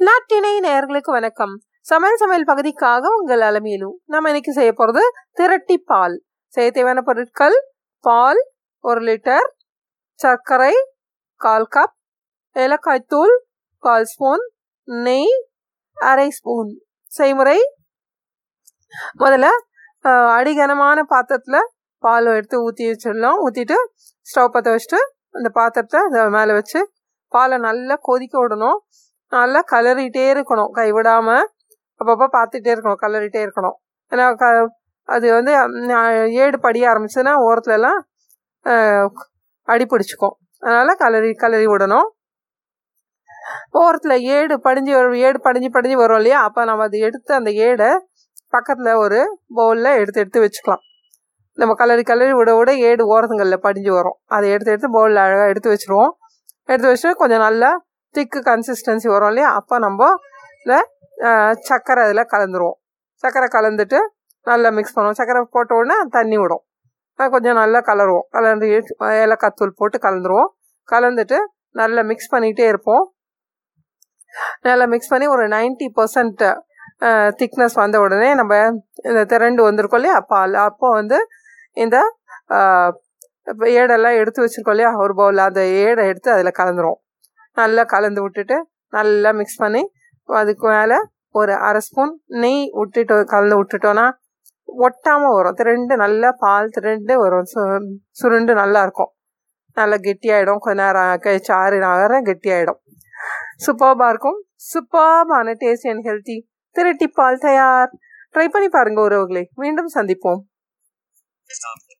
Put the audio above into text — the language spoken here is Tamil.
நாட்டினை நேயர்களுக்கு வணக்கம். சமையல் சமையல் பகுதிக்காக உங்கள் அலமையிலும் நம்ம இன்னைக்கு செய்ய போகிறது திரட்டி பால். செய்ய தேவையான பொருட்கள் பால் ஒரு லிட்டர் சர்க்கரை கால் கப் ஏலக்காய் தூள் கால் ஸ்பூன் நெய் அரை ஸ்பூன். செய்முறை. முதல்ல அடிகனமான பாத்திரத்தில் பால் எடுத்து ஊற்றி வச்சிடலாம். ஊற்றிட்டு ஸ்டவ் பற்ற வச்சுட்டு அந்த பாத்திரத்தை அதை மேலே வச்சு பாலை நல்லா கொதிக்க விடணும். நல்லா கலரிட்டே இருக்கணும். கைவிடாமல் அப்பப்போ பார்த்துட்டே இருக்கணும். கலரிட்டே இருக்கணும். ஏன்னா க அது வந்து ஏடு படிய ஆரம்பிச்சுன்னா ஓரத்துலலாம் அடி பிடிச்சிக்கும். அதனால் கலரி கலரி விடணும். ஓரத்தில் ஏடு படிஞ்சு வரும் ஏடு படிஞ்சு படிஞ்சு வரும் இல்லையா? அப்போ நம்ம அதை எடுத்து அந்த ஏடை பக்கத்தில் ஒரு பவுலில் எடுத்து எடுத்து வச்சுக்கலாம். நம்ம கலரி கலரி விட விட ஏடு ஓரத்துங்களில் படிஞ்சு வரும். அதை எடுத்து எடுத்து பவுலில் அழகாக எடுத்து வச்சுருவோம். எடுத்து வச்சுட்டு கொஞ்சம் நல்லா திக்கு கன்சிஸ்டன்சி வரும் இல்லையா? அப்போ நம்ம சர்க்கரை அதில் கலந்துருவோம். சர்க்கரை கலந்துட்டு நல்லா மிக்ஸ் பண்ணுவோம். சர்க்கரை போட்ட உடனே தண்ணி விடும். அது கொஞ்சம் நல்லா கலருவோம். கலந்து ஏலக்காத்தூள் போட்டு கலந்துருவோம். கலந்துட்டு நல்லா மிக்ஸ் பண்ணிகிட்டே இருப்போம். நல்லா மிக்ஸ் பண்ணி ஒரு நைன்ட்டி பர்சன்ட் திக்னஸ் வந்த உடனே நம்ம இந்த திரண்டு வந்திருக்கோம் இல்லையா? அப்போ அப்போ வந்து இந்த ஏடெல்லாம் எடுத்து வச்சுருக்கோம் இல்லையா? ஒரு பவுல் அந்த ஏடை எடுத்து அதில் கலந்துரும் நல்லா கலந்து விட்டுட்டு நல்லா மிக்ஸ் பண்ணி அதுக்கு மேலே ஒரு அரை ஸ்பூன் நெய் விட்டுட்டு கலந்து விட்டுட்டோன்னா ஒட்டாமல் வரும். திரண்டு நல்லா பால் திரண்டு வரும். சு சுருண்டு நல்லா இருக்கும். நல்லா கெட்டியாயிடும். கொஞ்ச நேரம் கழிச்சு ஆறு நேரம் கெட்டியாயிடும். சூப்பர்பாக இருக்கும். சூப்பர்பான டேஸ்டி அண்ட் ஹெல்த்தி திரட்டி பால் தயார். ட்ரை பண்ணி பாருங்க உறவுகளை. மீண்டும் சந்திப்போம்.